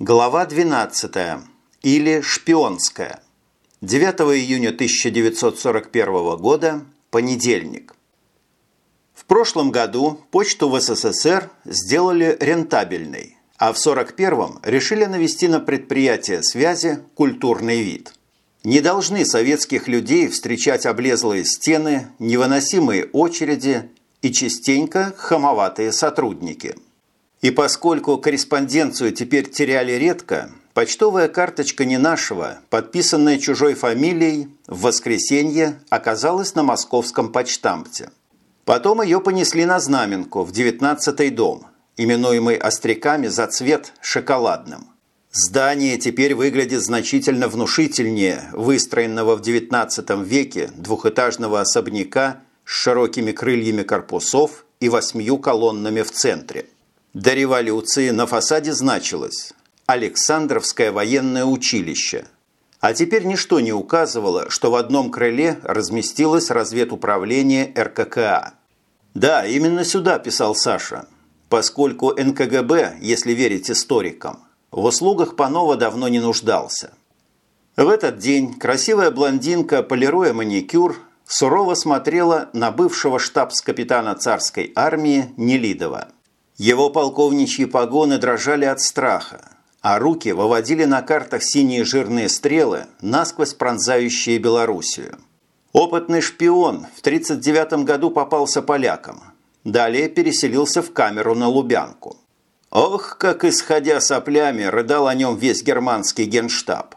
Глава 12. Или шпионская. 9 июня 1941 года. Понедельник. В прошлом году почту в СССР сделали рентабельной, а в 1941 решили навести на предприятие связи культурный вид. Не должны советских людей встречать облезлые стены, невыносимые очереди и частенько хамоватые сотрудники – и поскольку корреспонденцию теперь теряли редко, почтовая карточка не нашего, подписанная чужой фамилией, в воскресенье оказалась на московском почтамте. Потом ее понесли на знаменку в 19-й дом, именуемый остряками за цвет шоколадным. Здание теперь выглядит значительно внушительнее выстроенного в XIX веке двухэтажного особняка с широкими крыльями корпусов и восьмью колоннами в центре – до революции на фасаде значилось «Александровское военное училище», а теперь ничто не указывало, что в одном крыле разместилось разведуправление РККА. Да, именно сюда писал Саша, поскольку НКГБ, если верить историкам, в услугах Панова давно не нуждался. В этот день красивая блондинка, полируя маникюр, сурово смотрела на бывшего штабс-капитана царской армии Нелидова – его полковничьи погоны дрожали от страха, а руки выводили на картах синие жирные стрелы, насквозь пронзающие Белоруссию. Опытный шпион в 1939 году попался полякам. Далее переселился в камеру на Лубянку. Ох, как исходя соплями, рыдал о нем весь германский генштаб.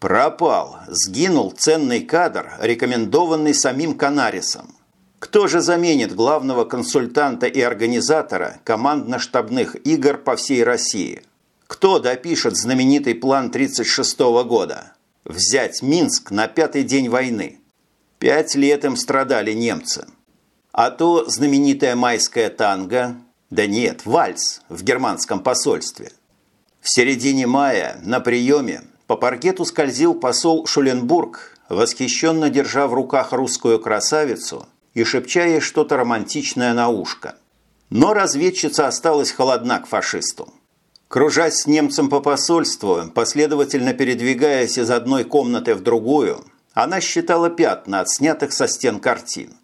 Пропал, сгинул ценный кадр, рекомендованный самим Канарисом. Кто же заменит главного консультанта и организатора командно-штабных игр по всей России? Кто допишет знаменитый план 1936 года? Взять Минск на пятый день войны. Пять лет им страдали немцы. А то знаменитая майская танго, да нет, вальс в германском посольстве. В середине мая на приеме по паркету скользил посол Шуленбург, восхищенно держа в руках русскую красавицу и шепча что-то романтичное на ушко. Но разведчица осталась холодна к фашисту. Кружась с немцем по посольству, последовательно передвигаясь из одной комнаты в другую, она считала пятна от снятых со стен картин.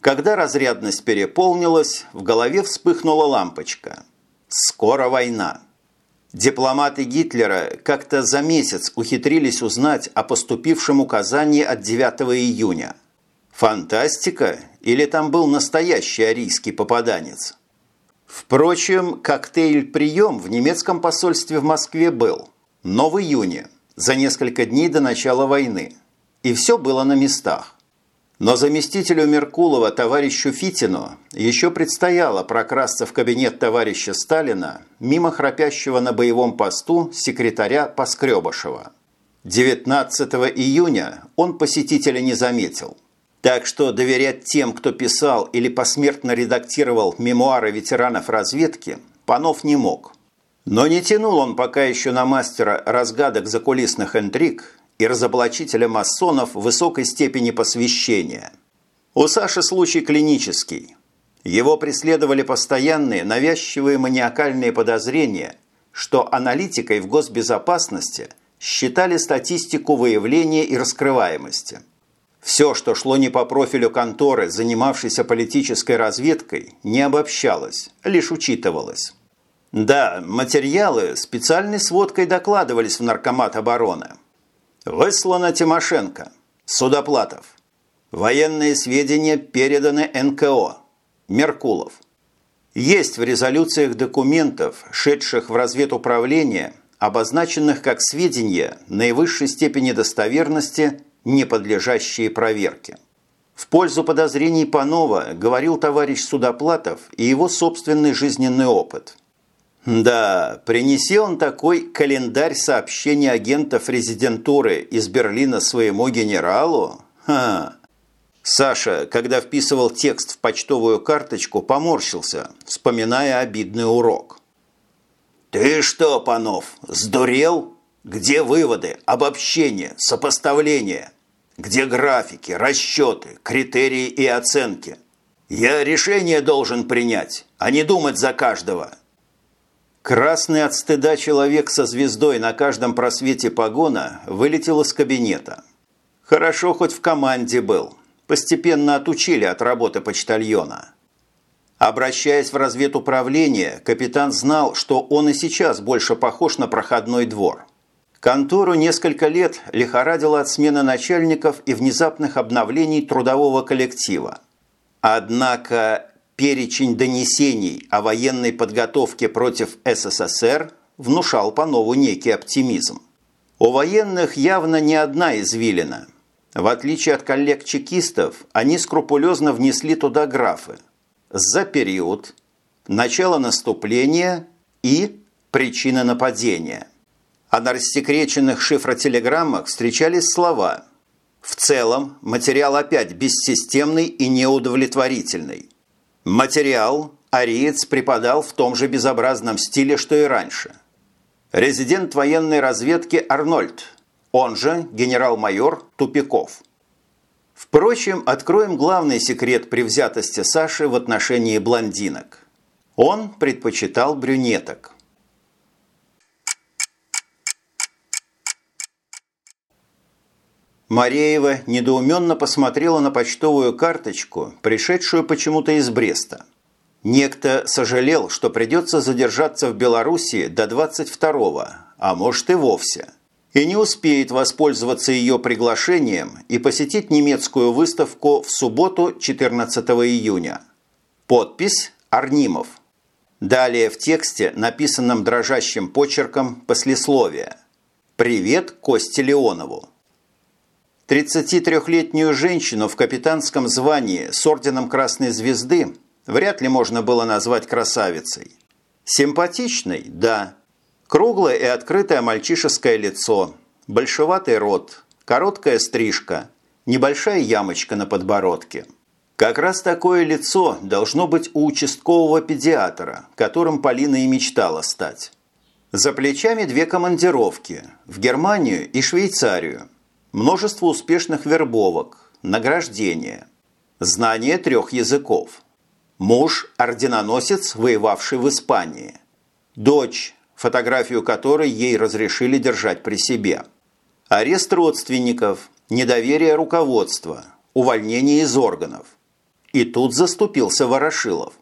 Когда разрядность переполнилась, в голове вспыхнула лампочка. «Скоро война». Дипломаты Гитлера как-то за месяц ухитрились узнать о поступившем указании от 9 июня – Фантастика? Или там был настоящий арийский попаданец? Впрочем, коктейль-прием в немецком посольстве в Москве был, но в июне, за несколько дней до начала войны. И все было на местах. Но заместителю Меркулова, товарищу Фитину, еще предстояло прокрасться в кабинет товарища Сталина мимо храпящего на боевом посту секретаря Поскребышева. 19 июня он посетителя не заметил. Так что доверять тем, кто писал или посмертно редактировал мемуары ветеранов разведки, Панов не мог. Но не тянул он пока еще на мастера разгадок закулисных интриг и разоблачителя масонов высокой степени посвящения. У Саши случай клинический. Его преследовали постоянные навязчивые маниакальные подозрения, что аналитикой в госбезопасности считали статистику выявления и раскрываемости – все, что шло не по профилю конторы, занимавшейся политической разведкой, не обобщалось, лишь учитывалось. Да, материалы специальной сводкой докладывались в Наркомат обороны. Выслана Тимошенко. Судоплатов. Военные сведения переданы НКО. Меркулов. Есть в резолюциях документов, шедших в разведуправление, обозначенных как сведения наивысшей степени достоверности – не подлежащие проверке. В пользу подозрений Панова говорил товарищ Судоплатов и его собственный жизненный опыт. Да, принеси он такой календарь сообщений агентов резидентуры из Берлина своему генералу. Ха. Саша, когда вписывал текст в почтовую карточку, поморщился, вспоминая обидный урок. «Ты что, Панов, сдурел?» Где выводы, обобщения, сопоставления? Где графики, расчеты, критерии и оценки? Я решение должен принять, а не думать за каждого. Красный от стыда человек со звездой на каждом просвете погона вылетел из кабинета. Хорошо хоть в команде был. Постепенно отучили от работы почтальона. Обращаясь в разведуправление, капитан знал, что он и сейчас больше похож на проходной двор. Контору несколько лет лихорадило от смены начальников и внезапных обновлений трудового коллектива. Однако перечень донесений о военной подготовке против СССР внушал по-нову некий оптимизм. У военных явно не одна извилина. В отличие от коллег-чекистов, они скрупулезно внесли туда графы «за период», «начало наступления» и «причина нападения». А на рассекреченных шифротелеграммах встречались слова «В целом материал опять бессистемный и неудовлетворительный. Материал ариец преподал в том же безобразном стиле, что и раньше. Резидент военной разведки Арнольд, он же генерал-майор Тупиков. Впрочем, откроем главный секрет привзятости Саши в отношении блондинок. Он предпочитал брюнеток. Мареева недоуменно посмотрела на почтовую карточку, пришедшую почему-то из Бреста. Некто сожалел, что придется задержаться в Белоруссии до 22-го, а может и вовсе, и не успеет воспользоваться ее приглашением и посетить немецкую выставку в субботу 14 июня. Подпись «Арнимов». Далее в тексте, написанном дрожащим почерком, послесловие «Привет Косте Леонову». 33-летнюю женщину в капитанском звании с орденом Красной Звезды вряд ли можно было назвать красавицей. Симпатичной – да. Круглое и открытое мальчишеское лицо, большеватый рот, короткая стрижка, небольшая ямочка на подбородке. Как раз такое лицо должно быть у участкового педиатра, которым Полина и мечтала стать. За плечами две командировки – в Германию и Швейцарию – множество успешных вербовок, награждения, знание трех языков. Муж – орденоносец, воевавший в Испании. Дочь, фотографию которой ей разрешили держать при себе. Арест родственников, недоверие руководства, увольнение из органов. И тут заступился Ворошилов.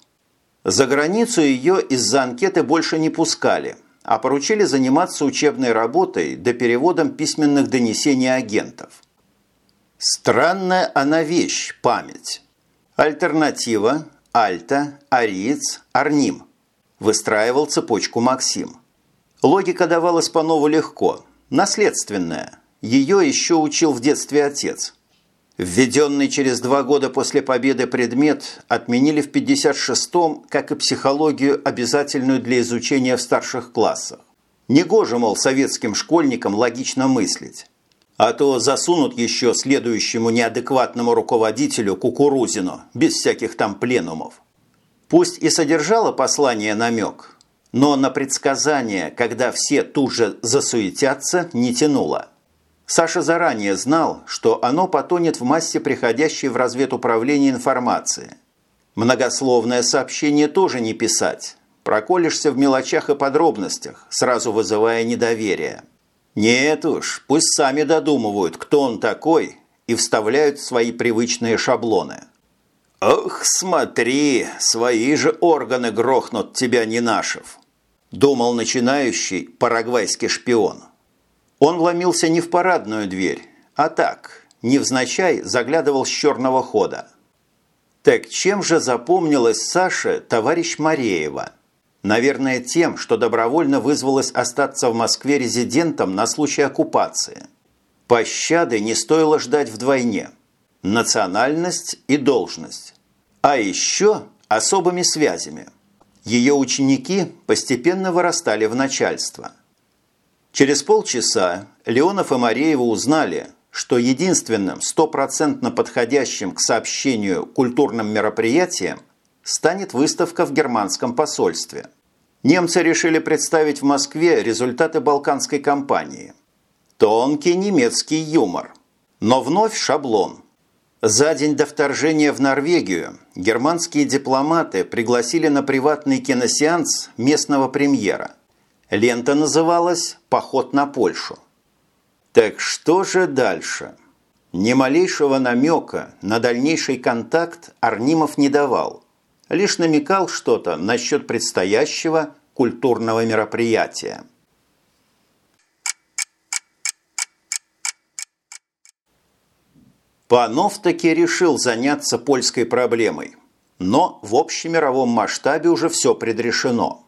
За границу ее из-за анкеты больше не пускали – а поручили заниматься учебной работой до переводом письменных донесений агентов. Странная она вещь – память. Альтернатива – Альта, Ариец, Арним. Выстраивал цепочку Максим. Логика давалась по-нову легко, наследственная. Ее еще учил в детстве отец – Введенный через два года после победы предмет отменили в 56-м, как и психологию, обязательную для изучения в старших классах. Негоже, мол, советским школьникам логично мыслить. А то засунут еще следующему неадекватному руководителю Кукурузину, без всяких там пленумов. Пусть и содержало послание намек, но на предсказание, когда все тут же засуетятся, не тянуло. Саша заранее знал, что оно потонет в массе приходящей в разведуправление информации. Многословное сообщение тоже не писать. Проколешься в мелочах и подробностях, сразу вызывая недоверие. Нет уж, пусть сами додумывают, кто он такой, и вставляют свои привычные шаблоны. «Ох, смотри, свои же органы грохнут тебя, не нашев», думал начинающий парагвайский шпион. Он вломился не в парадную дверь, а так, невзначай заглядывал с черного хода. Так чем же запомнилась Саше товарищ Мареева? Наверное, тем, что добровольно вызвалась остаться в Москве резидентом на случай оккупации. Пощады не стоило ждать вдвойне. Национальность и должность. А еще особыми связями. Ее ученики постепенно вырастали в начальство – Через полчаса Леонов и Мареева узнали, что единственным стопроцентно подходящим к сообщению культурным мероприятием станет выставка в германском посольстве. Немцы решили представить в Москве результаты балканской кампании. Тонкий немецкий юмор, но вновь шаблон. За день до вторжения в Норвегию германские дипломаты пригласили на приватный киносеанс местного премьера. Лента называлась «Поход на Польшу». Так что же дальше? Ни малейшего намека на дальнейший контакт Арнимов не давал. Лишь намекал что-то насчет предстоящего культурного мероприятия. Панов таки решил заняться польской проблемой. Но в общемировом масштабе уже все предрешено.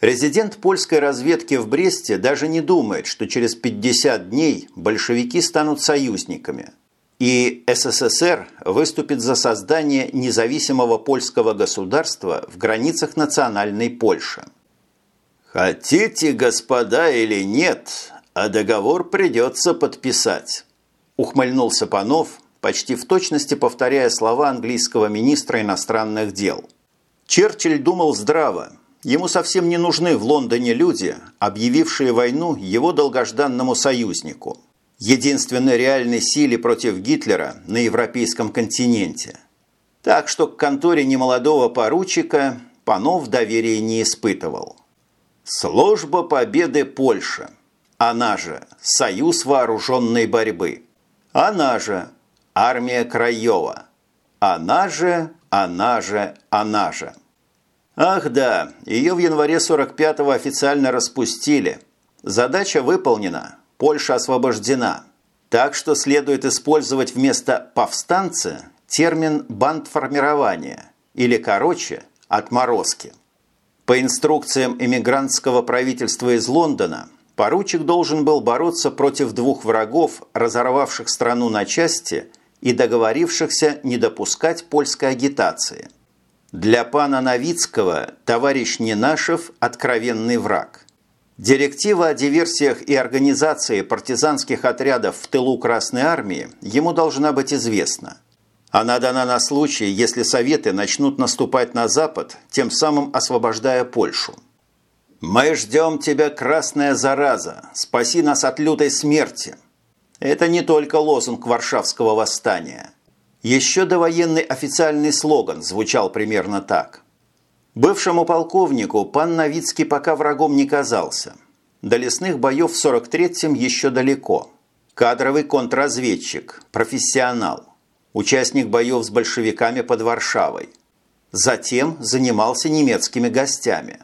Резидент польской разведки в Бресте даже не думает, что через 50 дней большевики станут союзниками. И СССР выступит за создание независимого польского государства в границах национальной Польши. «Хотите, господа, или нет, а договор придется подписать», – ухмыльнулся Панов, почти в точности повторяя слова английского министра иностранных дел. Черчилль думал здраво. Ему совсем не нужны в Лондоне люди, объявившие войну его долгожданному союзнику, единственной реальной силе против Гитлера на европейском континенте. Так что к конторе немолодого поручика Панов доверия не испытывал. Служба Победы Польши, она же Союз вооруженной борьбы, она же армия Краева. Она же, она же, она же. Ах да, ее в январе 45-го официально распустили. Задача выполнена, Польша освобождена. Так что следует использовать вместо «повстанцы» термин «бандформирование» или, короче, «отморозки». По инструкциям эмигрантского правительства из Лондона, поручик должен был бороться против двух врагов, разорвавших страну на части – и договорившихся не допускать польской агитации. Для пана Новицкого товарищ Ненашев – откровенный враг. Директива о диверсиях и организации партизанских отрядов в тылу Красной Армии ему должна быть известна. Она дана на случай, если Советы начнут наступать на Запад, тем самым освобождая Польшу. «Мы ждем тебя, красная зараза! Спаси нас от лютой смерти!» Это не только лозунг Варшавского восстания. Еще довоенный официальный слоган звучал примерно так. Бывшему полковнику пан Новицкий пока врагом не казался. До лесных боев в 43-м еще далеко. Кадровый контрразведчик, профессионал. Участник боев с большевиками под Варшавой. Затем занимался немецкими гостями.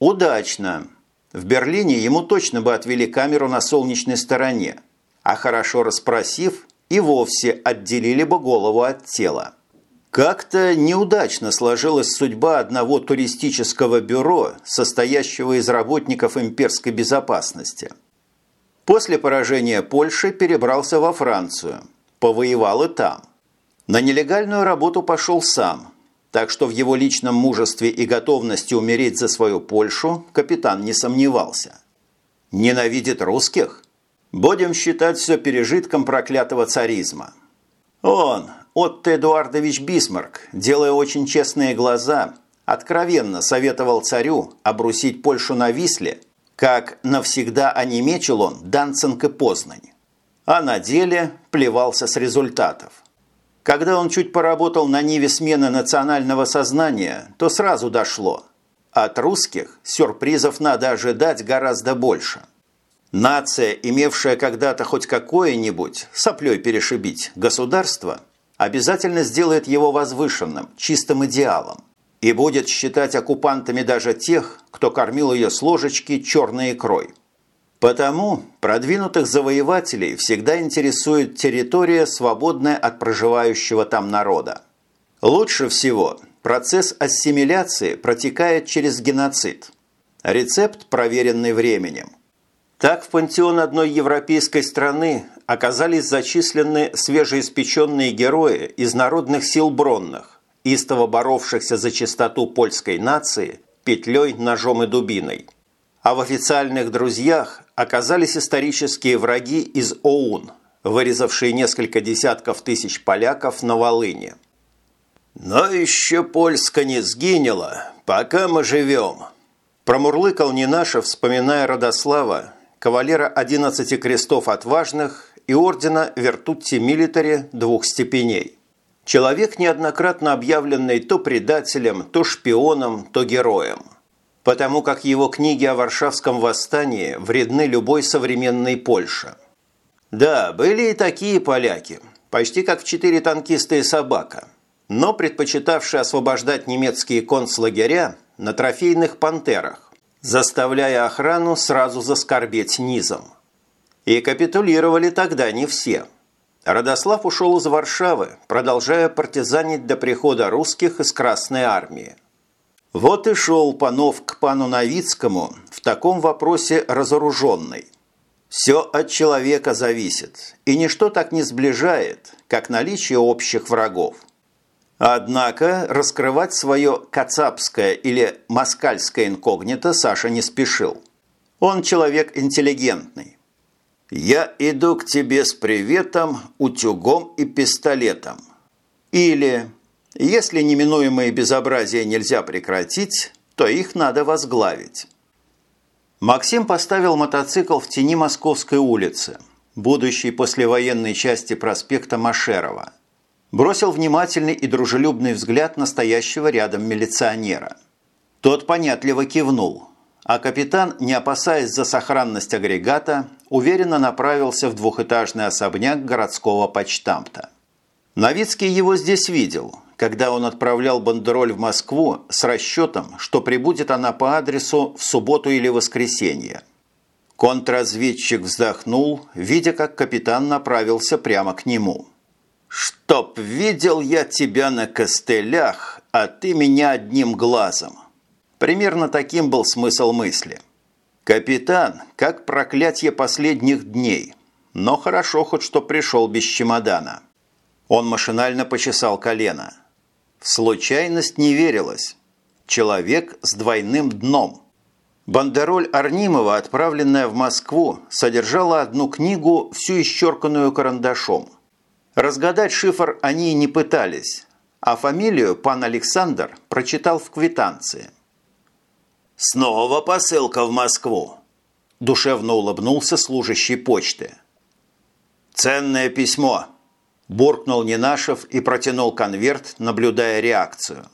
Удачно. В Берлине ему точно бы отвели камеру на солнечной стороне – а хорошо расспросив, и вовсе отделили бы голову от тела. Как-то неудачно сложилась судьба одного туристического бюро, состоящего из работников имперской безопасности. После поражения Польши перебрался во Францию, повоевал и там. На нелегальную работу пошел сам, так что в его личном мужестве и готовности умереть за свою Польшу капитан не сомневался. Ненавидит русских? Будем считать все пережитком проклятого царизма. Он, Отто Эдуардович Бисмарк, делая очень честные глаза, откровенно советовал царю обрусить Польшу на Висле, как навсегда онемечил он Данцинг и Познань. А на деле плевался с результатов. Когда он чуть поработал на ниве смены национального сознания, то сразу дошло. От русских сюрпризов надо ожидать гораздо больше. Нация, имевшая когда-то хоть какое-нибудь, соплей перешибить, государство, обязательно сделает его возвышенным, чистым идеалом и будет считать оккупантами даже тех, кто кормил ее с ложечки черной икрой. Потому продвинутых завоевателей всегда интересует территория, свободная от проживающего там народа. Лучше всего процесс ассимиляции протекает через геноцид. Рецепт, проверенный временем – так в пантеон одной европейской страны оказались зачислены свежеиспеченные герои из народных сил Бронных, истово боровшихся за чистоту польской нации петлей, ножом и дубиной. А в официальных друзьях оказались исторические враги из ОУН, вырезавшие несколько десятков тысяч поляков на Волыне. «Но еще Польска не сгинела, пока мы живем», промурлыкал Нинашев, вспоминая Родослава, кавалера 11 крестов отважных и ордена Вертутти Милитари двух степеней. Человек, неоднократно объявленный то предателем, то шпионом, то героем. Потому как его книги о Варшавском восстании вредны любой современной Польше. Да, были и такие поляки, почти как «Четыре танкиста и собака», но предпочитавшие освобождать немецкие концлагеря на трофейных «Пантерах», заставляя охрану сразу заскорбеть низом. И капитулировали тогда не все – Родослав ушел из Варшавы, продолжая партизанить до прихода русских из Красной Армии. Вот и шел Панов к пану Новицкому в таком вопросе разоруженный. Все от человека зависит, и ничто так не сближает, как наличие общих врагов. Однако раскрывать свое кацапское или москальское инкогнито Саша не спешил. Он человек интеллигентный, «Я иду к тебе с приветом, утюгом и пистолетом». Или «Если неминуемые безобразия нельзя прекратить, то их надо возглавить». Максим поставил мотоцикл в тени Московской улицы, будущей послевоенной части проспекта Машерова. Бросил внимательный и дружелюбный взгляд настоящего рядом милиционера. Тот понятливо кивнул – а капитан, не опасаясь за сохранность агрегата, уверенно направился в двухэтажный особняк городского почтамта. Новицкий его здесь видел, когда он отправлял бандероль в Москву с расчетом, что прибудет она по адресу в субботу или воскресенье. Контрразведчик вздохнул, видя, как капитан направился прямо к нему. «Чтоб видел я тебя на костылях, а ты меня одним глазом!» Примерно таким был смысл мысли. Капитан, как проклятие последних дней, но хорошо хоть что пришел без чемодана. Он машинально почесал колено. В случайность не верилось. Человек с двойным дном. Бандероль Арнимова, отправленная в Москву, содержала одну книгу, всю исчерканную карандашом. Разгадать шифр они не пытались, а фамилию пан Александр прочитал в квитанции – «Снова посылка в Москву!» – душевно улыбнулся служащий почты. «Ценное письмо!» – буркнул Нинашев и протянул конверт, наблюдая реакцию.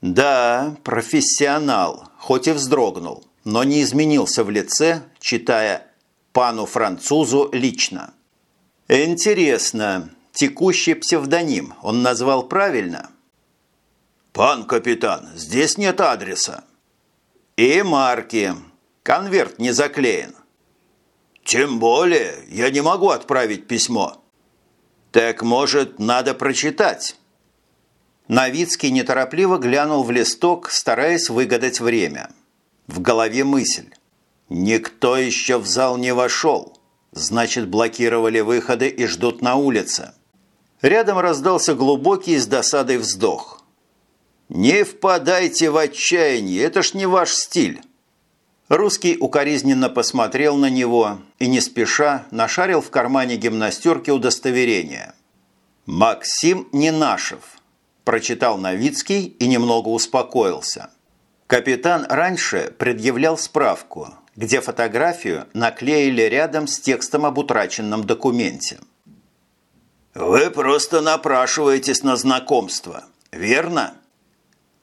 «Да, профессионал, хоть и вздрогнул, но не изменился в лице, читая «пану французу лично». «Интересно, текущий псевдоним он назвал правильно?» «Пан капитан, здесь нет адреса», «И марки. Конверт не заклеен». «Тем более я не могу отправить письмо». «Так, может, надо прочитать?» Новицкий неторопливо глянул в листок, стараясь выгадать время. В голове мысль. «Никто еще в зал не вошел. Значит, блокировали выходы и ждут на улице». Рядом раздался глубокий с досадой вздох. «Не впадайте в отчаяние, это ж не ваш стиль!» Русский укоризненно посмотрел на него и, не спеша, нашарил в кармане гимнастерки удостоверение. «Максим Ненашев», – прочитал Новицкий и немного успокоился. Капитан раньше предъявлял справку, где фотографию наклеили рядом с текстом об утраченном документе. «Вы просто напрашиваетесь на знакомство, верно?»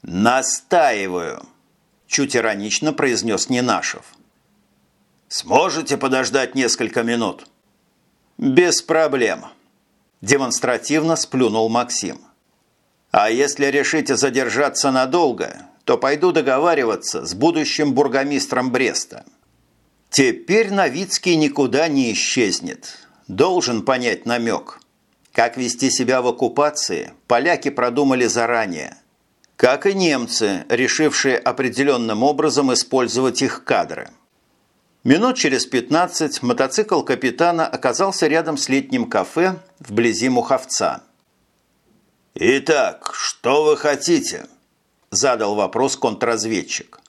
«Настаиваю», – чуть иронично произнес Ненашев. «Сможете подождать несколько минут?» «Без проблем», – демонстративно сплюнул Максим. «А если решите задержаться надолго, то пойду договариваться с будущим бургомистром Бреста. Теперь Новицкий никуда не исчезнет. Должен понять намек. Как вести себя в оккупации, поляки продумали заранее – как и немцы, решившие определенным образом использовать их кадры. Минут через 15 мотоцикл капитана оказался рядом с летним кафе вблизи Муховца. «Итак, что вы хотите?» – задал вопрос контрразведчик.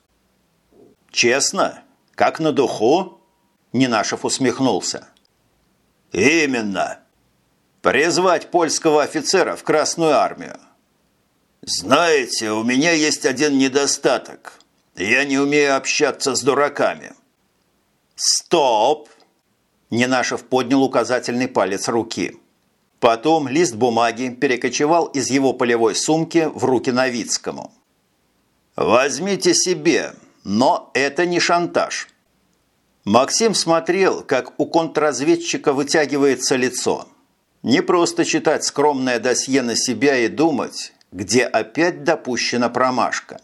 «Честно? Как на духу?» – Нинашев усмехнулся. «Именно. Призвать польского офицера в Красную армию. «Знаете, у меня есть один недостаток. Я не умею общаться с дураками». «Стоп!» Ненашев поднял указательный палец руки. Потом лист бумаги перекочевал из его полевой сумки в руки Новицкому. «Возьмите себе, но это не шантаж». Максим смотрел, как у контрразведчика вытягивается лицо. Не просто читать скромное досье на себя и думать, где опять допущена промашка.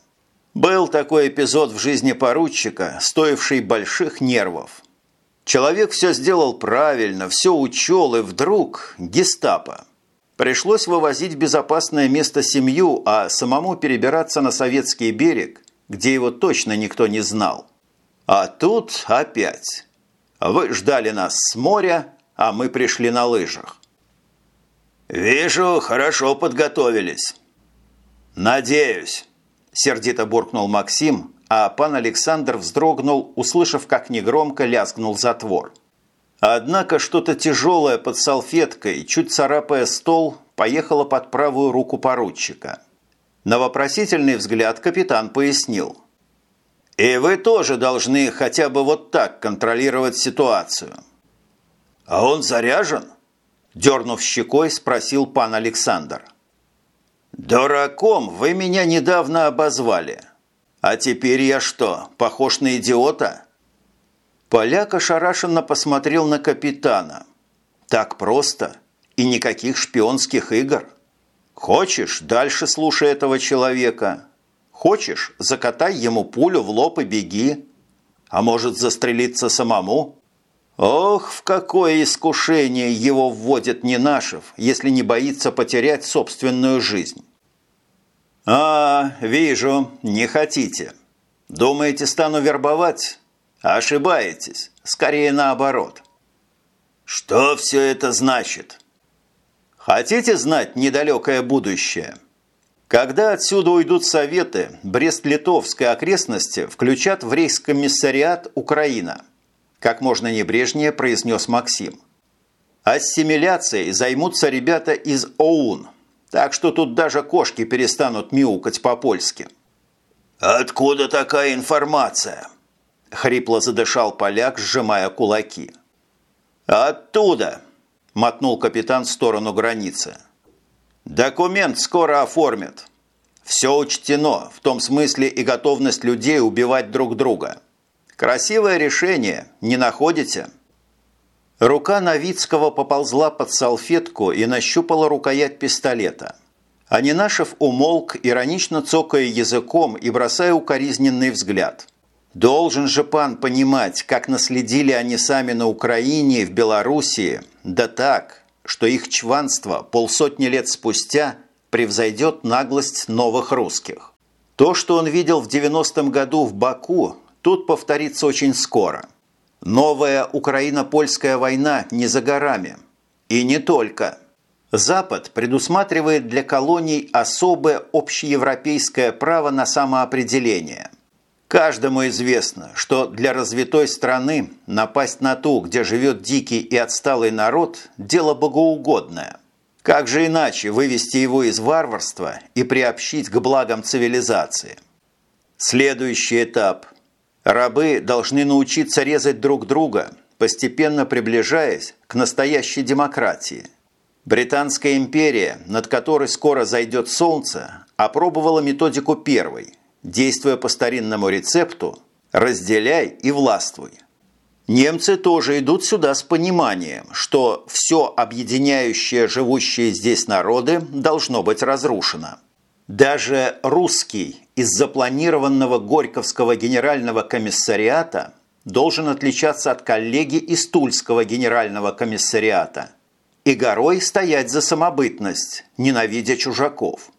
Был такой эпизод в жизни поручика, стоивший больших нервов. Человек все сделал правильно, все учел, и вдруг гестапо. Пришлось вывозить в безопасное место семью, а самому перебираться на советский берег, где его точно никто не знал. А тут опять. Вы ждали нас с моря, а мы пришли на лыжах. «Вижу, хорошо подготовились». «Надеюсь», – сердито буркнул Максим, а пан Александр вздрогнул, услышав, как негромко лязгнул затвор. Однако что-то тяжелое под салфеткой, чуть царапая стол, поехало под правую руку поручика. На вопросительный взгляд капитан пояснил. «И вы тоже должны хотя бы вот так контролировать ситуацию». «А он заряжен?» – дернув щекой, спросил пан Александр. «Дураком вы меня недавно обозвали. А теперь я что, похож на идиота?» Поляк ошарашенно посмотрел на капитана. «Так просто и никаких шпионских игр. Хочешь, дальше слушай этого человека. Хочешь, закатай ему пулю в лоб и беги. А может, застрелиться самому?» Ох, в какое искушение его вводит Ненашев, если не боится потерять собственную жизнь. «А, вижу, не хотите. Думаете, стану вербовать? Ошибаетесь. Скорее наоборот». «Что все это значит?» «Хотите знать недалекое будущее?» Когда отсюда уйдут советы, Брест-Литовской окрестности включат в рейскомиссариат Украина, как можно небрежнее произнес Максим. Ассимиляцией займутся ребята из ОУН – так что тут даже кошки перестанут мяукать по-польски. «Откуда такая информация?» – хрипло задышал поляк, сжимая кулаки. «Оттуда!» – мотнул капитан в сторону границы. «Документ скоро оформят. Все учтено, в том смысле и готовность людей убивать друг друга. Красивое решение, не находите?» Рука Новицкого поползла под салфетку и нащупала рукоять пистолета. Анинашев умолк, иронично цокая языком и бросая укоризненный взгляд. Должен же пан понимать, как наследили они сами на Украине и в Белоруссии, да так, что их чванство полсотни лет спустя превзойдет наглость новых русских. То, что он видел в 90-м году в Баку, тут повторится очень скоро – Новая Украино-Польская война не за горами. И не только. Запад предусматривает для колоний особое общеевропейское право на самоопределение. Каждому известно, что для развитой страны напасть на ту, где живет дикий и отсталый народ – дело богоугодное. Как же иначе вывести его из варварства и приобщить к благам цивилизации? Следующий этап – Рабы должны научиться резать друг друга, постепенно приближаясь к настоящей демократии. Британская империя, над которой скоро зайдет солнце, опробовала методику первой, действуя по старинному рецепту «разделяй и властвуй». Немцы тоже идут сюда с пониманием, что все объединяющее живущие здесь народы должно быть разрушено. Даже русский из запланированного Горьковского генерального комиссариата должен отличаться от коллеги из Тульского генерального комиссариата и горой стоять за самобытность, ненавидя чужаков.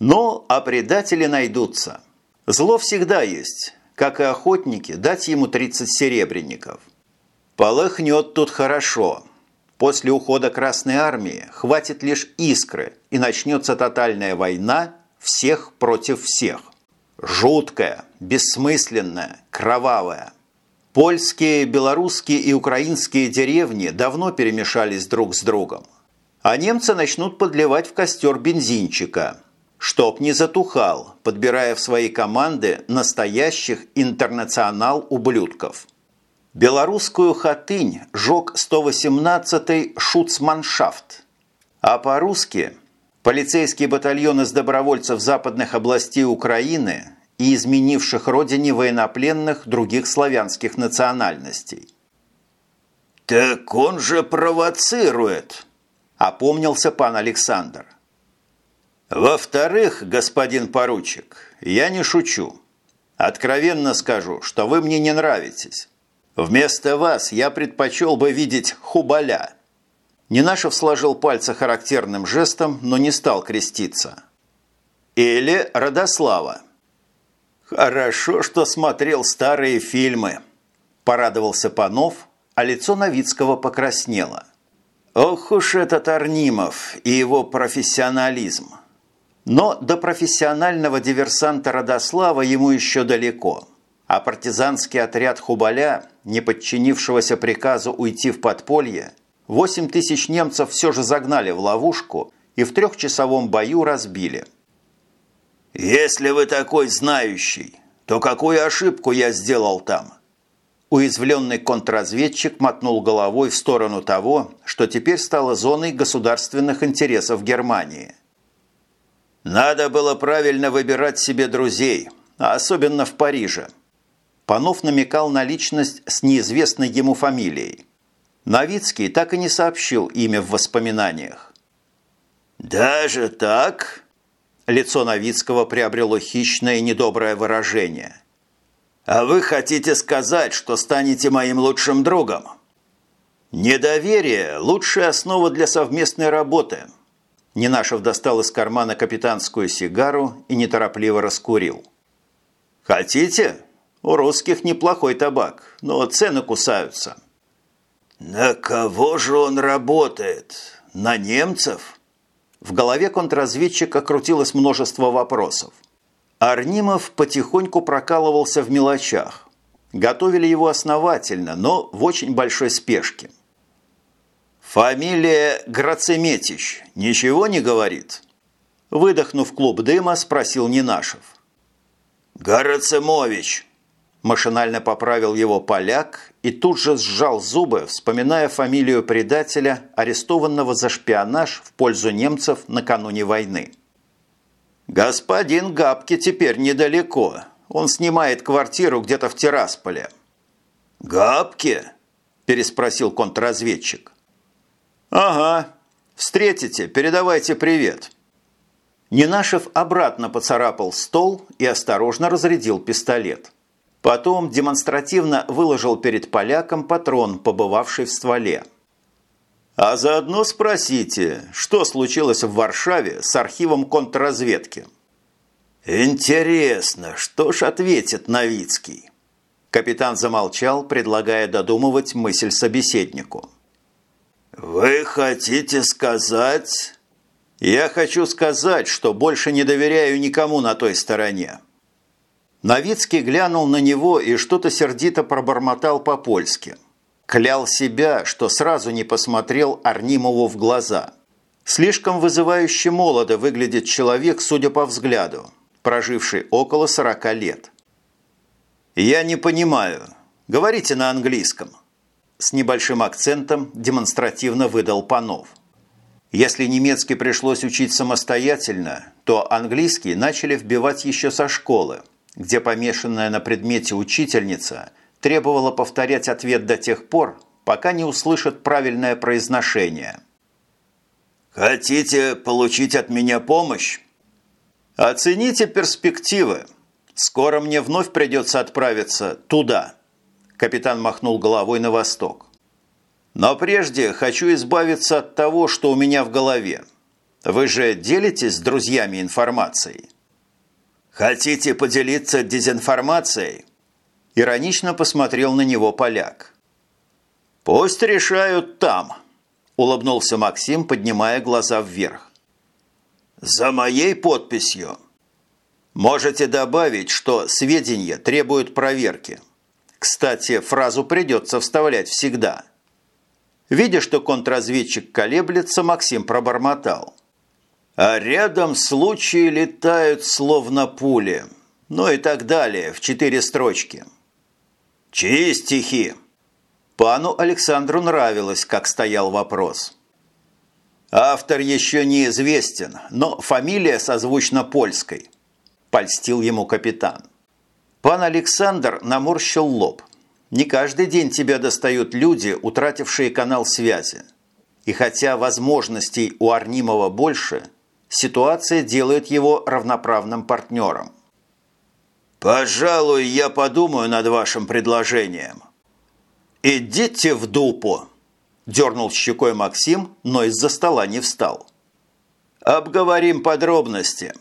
Но а предатели найдутся. Зло всегда есть, как и охотники, дать ему 30 серебряников. Полыхнет тут хорошо. После ухода Красной Армии хватит лишь искры, и начнется тотальная война всех против всех. Жуткая, бессмысленная, кровавая. Польские, белорусские и украинские деревни давно перемешались друг с другом. А немцы начнут подливать в костер бензинчика, чтоб не затухал, подбирая в свои команды настоящих интернационал-ублюдков. Белорусскую хатынь жег 118-й шуцманшафт – А по-русски полицейский батальон из добровольцев западных областей Украины и изменивших родине военнопленных других славянских национальностей. «Так он же провоцирует!» – опомнился пан Александр. «Во-вторых, господин поручик, я не шучу. Откровенно скажу, что вы мне не нравитесь. Вместо вас я предпочел бы видеть хубаля». Нинашев сложил пальцы характерным жестом, но не стал креститься. «Или Родослава». «Хорошо, что смотрел старые фильмы», – порадовался Панов, а лицо Новицкого покраснело. «Ох уж этот Арнимов и его профессионализм!» Но до профессионального диверсанта Родослава ему еще далеко. А партизанский отряд Хубаля, не подчинившегося приказу уйти в подполье, 8 тысяч немцев все же загнали в ловушку и в трехчасовом бою разбили. «Если вы такой знающий, то какую ошибку я сделал там?» Уязвленный контрразведчик мотнул головой в сторону того, что теперь стало зоной государственных интересов Германии – надо было правильно выбирать себе друзей, а особенно в Париже. Панов намекал на личность с неизвестной ему фамилией. Новицкий так и не сообщил имя в воспоминаниях. «Даже так?» Лицо Новицкого приобрело хищное и недоброе выражение. «А вы хотите сказать, что станете моим лучшим другом?» «Недоверие – лучшая основа для совместной работы», Нинашев достал из кармана капитанскую сигару и неторопливо раскурил. «Хотите? У русских неплохой табак, но цены кусаются». «На кого же он работает? На немцев?» В голове контрразведчика крутилось множество вопросов. Арнимов потихоньку прокалывался в мелочах. Готовили его основательно, но в очень большой спешке – «Фамилия Грацеметич ничего не говорит?» Выдохнув клуб дыма, спросил Нинашев. «Горацемович!» Машинально поправил его поляк и тут же сжал зубы, вспоминая фамилию предателя, арестованного за шпионаж в пользу немцев накануне войны. «Господин Габки теперь недалеко. Он снимает квартиру где-то в Тирасполе». «Габки?» – переспросил контрразведчик. «Ага. Встретите, передавайте привет». Нинашев обратно поцарапал стол и осторожно разрядил пистолет. Потом демонстративно выложил перед поляком патрон, побывавший в стволе. А заодно спросите, что случилось в Варшаве с архивом контрразведки. Интересно, что ж ответит Новицкий? Капитан замолчал, предлагая додумывать мысль собеседнику. «Вы хотите сказать...» «Я хочу сказать, что больше не доверяю никому на той стороне». Новицкий глянул на него и что-то сердито пробормотал по-польски. Клял себя, что сразу не посмотрел Арнимову в глаза. Слишком вызывающе молодо выглядит человек, судя по взгляду, проживший около сорока лет. «Я не понимаю. Говорите на английском» с небольшим акцентом демонстративно выдал Панов. Если немецкий пришлось учить самостоятельно, то английский начали вбивать еще со школы, где помешанная на предмете учительница требовала повторять ответ до тех пор, пока не услышат правильное произношение. «Хотите получить от меня помощь?» «Оцените перспективы. Скоро мне вновь придется отправиться туда». Капитан махнул головой на восток. «Но прежде хочу избавиться от того, что у меня в голове. Вы же делитесь с друзьями информацией?» «Хотите поделиться дезинформацией?» Иронично посмотрел на него поляк. «Пусть решают там», – улыбнулся Максим, поднимая глаза вверх. «За моей подписью». «Можете добавить, что сведения требуют проверки». Кстати, фразу придется вставлять всегда. Видя, что контрразведчик колеблется, Максим пробормотал. А рядом случаи летают словно пули. Ну и так далее, в четыре строчки. Чьи стихи? Пану Александру нравилось, как стоял вопрос. Автор еще неизвестен, но фамилия созвучна польской. Польстил ему капитан. Пан Александр наморщил лоб. Не каждый день тебя достают люди, утратившие канал связи. И хотя возможностей у Арнимова больше, ситуация делает его равноправным партнером. «Пожалуй, я подумаю над вашим предложением». «Идите в дупу!» – дернул щекой Максим, но из-за стола не встал. «Обговорим подробности».